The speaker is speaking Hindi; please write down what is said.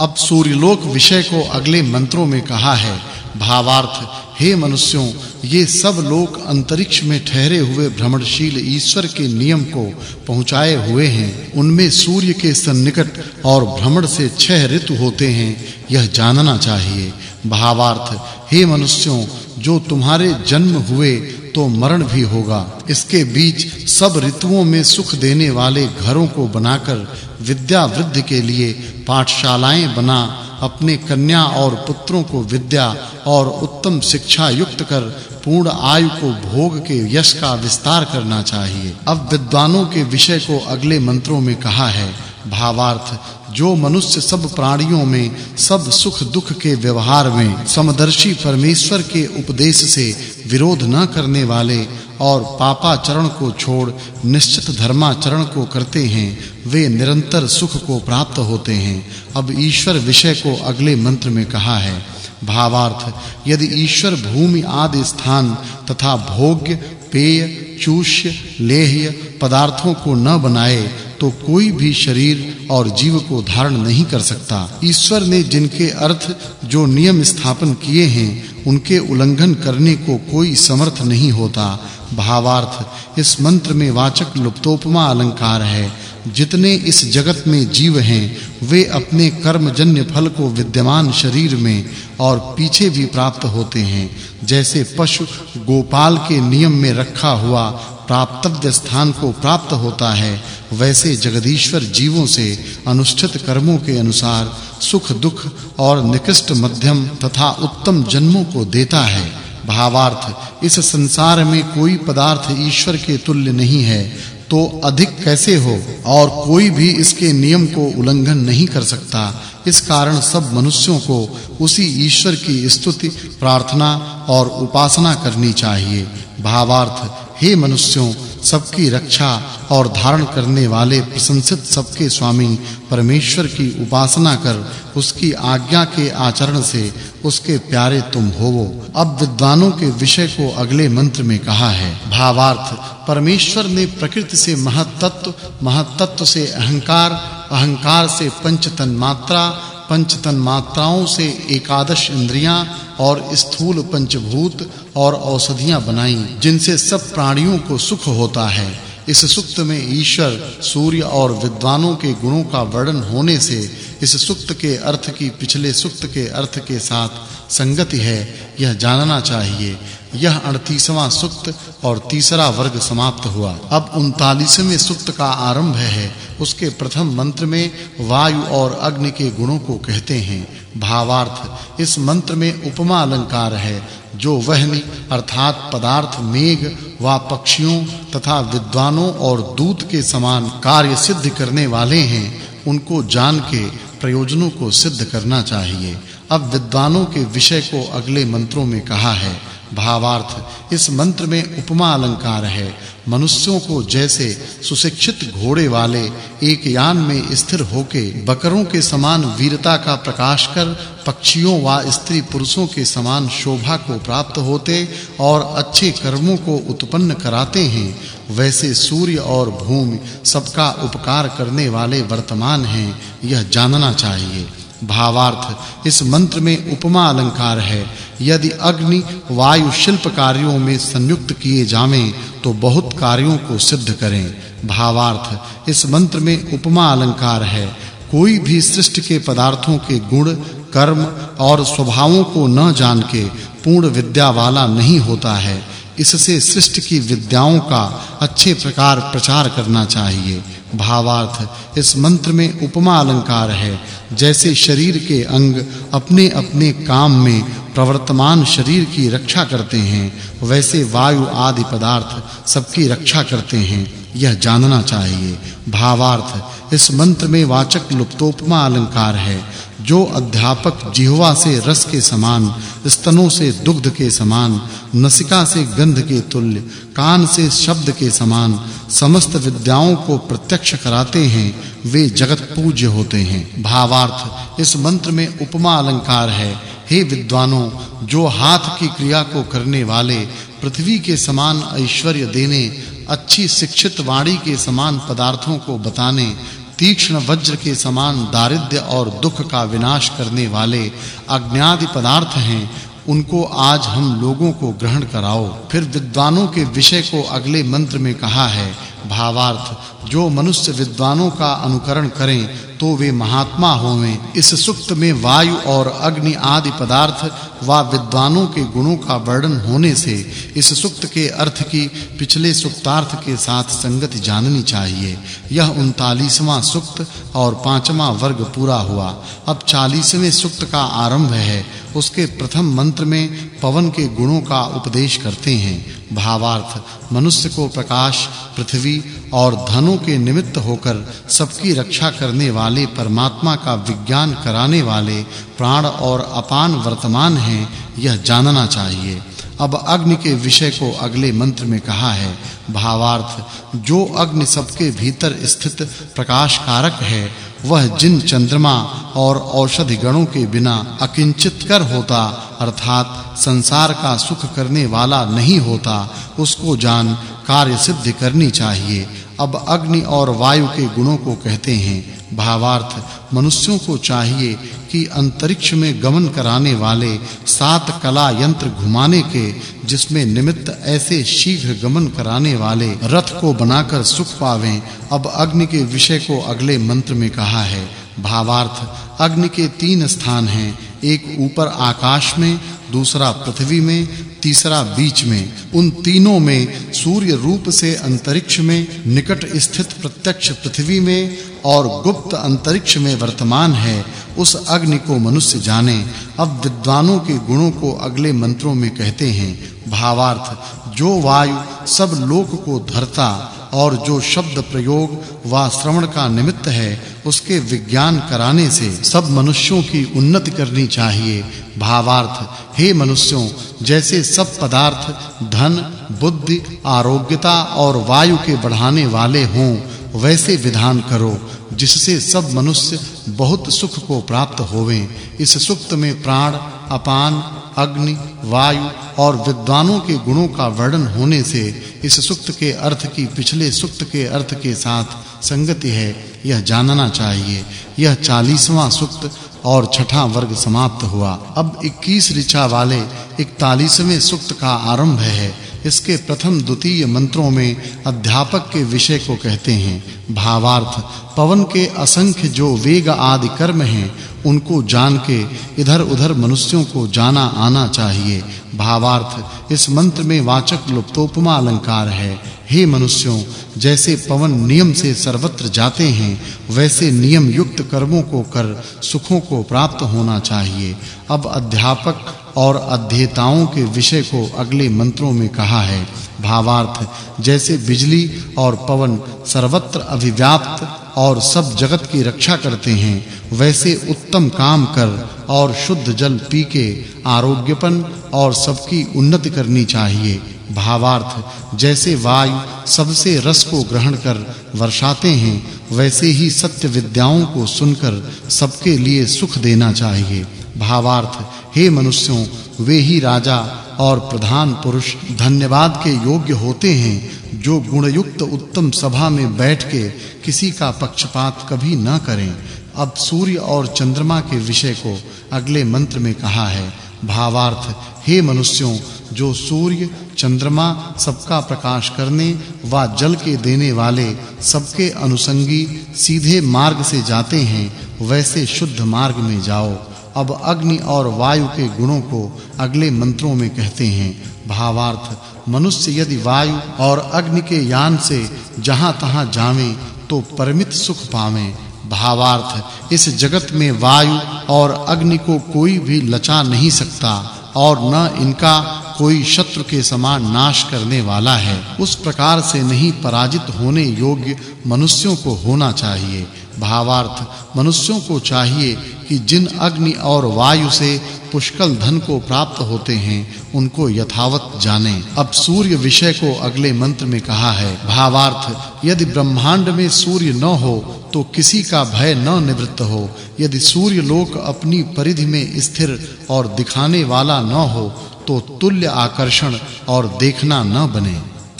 अब सूर्यलोक विषय को अगले मंत्रों में कहा है। भावार्थ, हे मनुष्यों, ये सब लोक अंतरिक्ष में ठहरे हुए भ्रमणशील ईश्वर के नियम को पहुँचाए हुए हैं। उनमें सूर्य के सन्निकट और भ्रमण से छह ऋतु होते हैं, यह जानना चाहिए। भावार्थ, हे मनुष्यों, जो तुम्हारे जन्म हुए तो मरण भी होगा। इसके बीच सब ऋतुओं में सुख देने वाले घरों को बनाकर विद्या वृद्धि के लिए पाठशालाएँ बना, अपने कन्या और पुत्रों को विद्या और उत्तम शिक्षा युक्त कर, पूर्ण आयु को भोग के यश का विस्तार करना चाहिए। अब विद्वानों के विषय को अगले मंत्रों में कहा है। भावार्थ, जो मनुष्य सब प्राणियों में, सब सुख दुख के व्यवहार में, समदर्शी परमेश्वर के उपदेश से विरोध न करने वाले और पापाचरण को छोड़, निश्चित धर्माचरण को करते हैं, वे निरंतर सुख को प्राप्त होते हैं। अब ईश्वर विषय को अगले मंत्र में कहा है, भावार्थ, यदि ईश्वर भूमि आदि स्थान तथा भोग्य, पेय, चूष्य, लेह्य पदार्थों को न बनाए तो कोई भी शरीर और जीव को धारण नहीं कर सकता। ईश्वर ने जिनके अर्थ, जो नियम स्थापन किए हैं, उनके उल्लंघन करने को कोई समर्थ नहीं होता। भावार्थ, इस मंत्र में वाचक् लुप्तोपमा अलंकार है। जितने इस जगत में जीव हैं, वे अपने कर्मजन्य फल को विद्यमान शरीर में और पीछे भी प्राप्त होते हैं। जैसे पशु गोपाल के नियम में रखा हुआ प्राप्तव्य स्थान को प्राप्त होता है, वैसे जगदीश्वर जीवों से अनुष्ठित कर्मों के अनुसार सुख दुख और निकृष्ट मध्यम तथा उत्तम जन्मों को देता है। भावार्थ, इस संसार में कोई पदार्थ ईश्वर के तुल्य नहीं है तो अधिक कैसे हो और कोई भी इसके नियम को उल्लंघन नहीं कर सकता। इस कारण सब मनुष्यों को उसी ईश्वर की स्तुति, प्रार्थना और उपासना करनी चाहिए। भावार्थ हे मनुष्यों, सबकी रक्षा और धारण करने वाले प्रशंसित सबके स्वामी, परमेश्वर की उपासना कर, उसकी आज्ञा के आचरण से उसके प्यारे तुम होवो। अब विद्वानों के विषय को अगले मंत्र में कहा है। भावार्थ, परमेश्वर ने प्रकृति से महत्त्व महत्त्व से अहंकार अहंकार से पंच तन्मात्रा पंच तन्मात्राओं से एकादश इंद्रियाँ और स्थूल पंचभूत और औषधियाँ बनाई, जिनसे सब प्राणियों को सुख होता है। इस सुक्त में ईश्वर, सूर्य और विद्वानों के गुणों का वर्णन होने से इस सुक्त के अर्थ की पिछले सुक्त के अर्थ के साथ संगति है। यह जानना चाहिए। यह 38वां सुक्त और तीसरा वर्ग समाप्त हुआ। अब 39वें सुक्त का आरंभ है। उसके प्रथम मंत्र में वायु और अग्नि के गुणों को कहते हैं। भावार्थ, इस मंत्र में उपमा अलंकार है, जो वहनी, अर्थात पदार्थ, मेघ व पक्षियों तथा विद्वानों और दूत के समान कार्य सिद्ध करने वाले हैं। उनको जान के प्रयोजनों को सिद्ध करना चाहिए। अब विद्वानों के विषय को अगले मंत्रों में कहा है। भावार्थ। इस मंत्र में उपमा अलंकार है। मनुष्यों को जैसे सुशिक्षित घोड़े वाले एक यान में स्थिर होके बकरों के समान वीरता का प्रकाश कर पक्षियों व स्त्री पुरुषों के समान शोभा को प्राप्त होते और अच्छे कर्मों को उत्पन्न कराते हैं, वैसे सूर्य और भूमि सबका उपकार करने वाले वर्तमान हैं, यह जानना चाहिए। भावार्थ। इस मंत्र में उपमा अलंकार है। यदि अग्नि वायु शिल्प कार्यों में संयुक्त किए जावें तो बहुत कार्यों को सिद्ध करें। भावार्थ, इस मंत्र में उपमा अलंकार है। कोई भी सृष्टि के पदार्थों के गुण, कर्म और स्वभावों को न जान के पूर्ण विद्या वाला नहीं होता है। इससे सृष्टि की विद्याओं का अच्छे प्रकार प्रचार करना चाहिए। भावार्थ, इस मंत्र में उपमा अलंकार है। जैसे शरीर के अंग अपने अपने काम में प्रवर्तमान शरीर की रक्षा करते हैं, वैसे वायु आदि पदार्थ सबकी रक्षा करते हैं। यह जानना चाहिए। भावार्थ, इस मंत्र में वाचक् लुप्तोपमा अलंकार है। जो अध्यापक जिह्वा से रस के समान, स्तनों से दुग्ध के समान, नसिका से गंध के तुल्य, कान से शब्द के समान, समस्त विद्याओं को प्रत्यक्ष कराते हैं, वे जगत पूज्य होते हैं। भावार्थ, इस मंत्र में उपमा अलंकार है। हे विद्वानों, जो हाथ की क्रिया को करने वाले, पृथ्वी के समान ऐश्वर्य देने, अच्छी शिक्षित वाणी के समान पदार्थों को बताने, तीक्ष्ण वज्र के समान दारिद्र्य और दुख का विनाश करने वाले अज्ञादि पदार्थ हैं, उनको आज हम लोगों को ग्रहण कराओ। फिर विद्वानों के विषय को अगले मंत्र में कहा है भावार्थ, जो मनुष्य विद्वानों का अनुकरण करें तो वे महात्मा होवें। इस सुक्त में वायु और अग्नि आदि पदार्थ व विद्वानों के गुणों का वर्णन होने से इस सुक्त के अर्थ की पिछले सुक्तार्थ के साथ संगति जाननी चाहिए। यह 39वां सुक्त और पांचवा वर्ग पूरा हुआ। अब 40वें सुक्त का आरंभ है उसके प्रथम मंत्र में पवन के गुणों का उपदेश करते हैं। भावार्थ, मनुष्य को प्रकाश, पृथ्वी और धनों के निमित्त होकर सबकी रक्षा करने वाले परमात्मा का विज्ञान कराने वाले प्राण और अपान वर्तमान हैं, यह जानना चाहिए। अब अग्नि के विषय को अगले मंत्र में कहा है। भावार्थ, जो अग्नि सबके भीतर स्थित प्रकाश कारक है वह जिन चंद्रमा और औषधि गणों के बिना अकिंचित कर होता अर्थात संसार का सुख करने वाला नहीं होता, उसको जान कार्य सिद्ध करनी चाहिए। अब अग्नि और वायु के गुणों को कहते हैं। भावार्थ, मनुष्यों को चाहिए कि अंतरिक्ष में गमन कराने वाले सात कला यंत्र घुमाने के, जिसमें निमित्त ऐसे शीघ्र गमन कराने वाले रथ को बनाकर सुख पावें। अब अग्नि के विषय को अगले मंत्र में कहा है। भावार्थ, अग्नि के तीन स्थान हैं। एक ऊपर आकाश में, दूसरा पृथ्वी में, तीसरा बीच में, उन तीनों में, सूर्य रूप से अंतरिक्ष में, निकट स्थित प्रत्यक्ष पृथ्वी में और गुप्त अंतरिक्ष में वर्तमान है, उस अग्नि को मनुष्य जाने, अब विद्वानों के गुणों को अगले मंत्रों में कहते हैं, भावार्थ, जो वायु सब लोक को धरता और जो शब्द प्रयोग व श्रवण का निमित्त है, उसके विज्ञान कराने से सब मनुष्यों की उन्नति करनी चाहिए। भावार्थ, हे मनुष्यों, जैसे सब पदार्थ धन, बुद्धि, आरोग्यता और वायु के बढ़ाने वाले हों, वैसे विधान करो, जिससे सब मनुष्य बहुत सुख को प्राप्त होवें। इस सुक्त में प्राण, अपान अग्नि, वायु और विद्वानों के गुणों का वर्णन होने से इस सुक्त के अर्थ की पिछले सुक्त के अर्थ के साथ संगति है। यह जानना चाहिए, यह 40वां सुक्त और छठा वर्ग समाप्त हुआ। अब 21 ऋचा वाले 41वें सुक्त का आरंभ है। इसके प्रथम द्वितीय मंत्रों में अध्यापक के विषय को कहते हैं। भावार्थ, पवन के असंख्य जो वेग आदि कर्म हैं, उनको जान के इधर-उधर मनुष्यों को जाना आना चाहिए। भावार्थ, इस मंत्र में वाचक् लुप्तोपमा अलंकार है। हे मनुष्यों, जैसे पवन नियम से सर्वत्र जाते हैं, वैसे नियम युक्त कर्मों को कर, सुखों को प्राप्त होना चाहिए। अब अध्यापक और अध्येताओं के विषय को अगले मंत्रों में कहा है। भावार्थ, जैसे बिजली और पवन सर्वत्र अभिव्याप्त और सब जगत की रक्षा करते हैं, वैसे उत्तम काम कर और शुद्ध जल पी के आरोग्यपन और सबकी उन्नति करनी चाहिए। भावार्थ, जैसे वायु सबसे रस को ग्रहण कर वर्षाते हैं, वैसे ही सत्य विद्याओं को सुनकर सबके लिए सुख देना चाहिए। भावार्थ। हे मनुष्यों, वे ही राजा और प्रधान पुरुष धन्यवाद के योग्य होते हैं, जो गुणयुक्त उत्तम सभा में बैठ के किसी का पक्षपात कभी न करें। अब सूर्य और चंद्रमा के विषय को अगले मंत्र में कहा है, भावार्थ। हे मनुष्यों, जो सूर्य, चंद्रमा सबका प्रकाश करने व जल के देने वाले सबके अनुसंगी सीधे मार्ग से जाते हैं, वैसे शुद्ध मार्ग में जाओ। अब अग्नि और वायु के गुणों को अगले मंत्रों में कहते हैं। भावार्थ, मनुष्य यदि वायु और अग्नि के यान से जहाँ तहां जावें तो परमित सुख पावें। भावार्थ, इस जगत में वायु और अग्नि को कोई भी लचा नहीं सकता, और न इनका कोई शत्रु के समान नाश करने वाला है। उस प्रकार से नहीं पराजित होने योग्य मनुष्यों को होना चाहिए। भावार्थ, मनुष्यों को चाहिए कि जिन अग्नि और वायु से पुष्कल धन को प्राप्त होते हैं, उनको यथावत जाने। अब सूर्य विषय को अगले मंत्र में कहा है, भावार्थ, यदि ब्रह्मांड में सूर्य न हो तो किसी का भय न निवृत्त हो। यदि सूर्य लोक अपनी परिधि में स्थिर और दिखाने वाला न हो तो तुल्य आकर्षण और देखना न बने।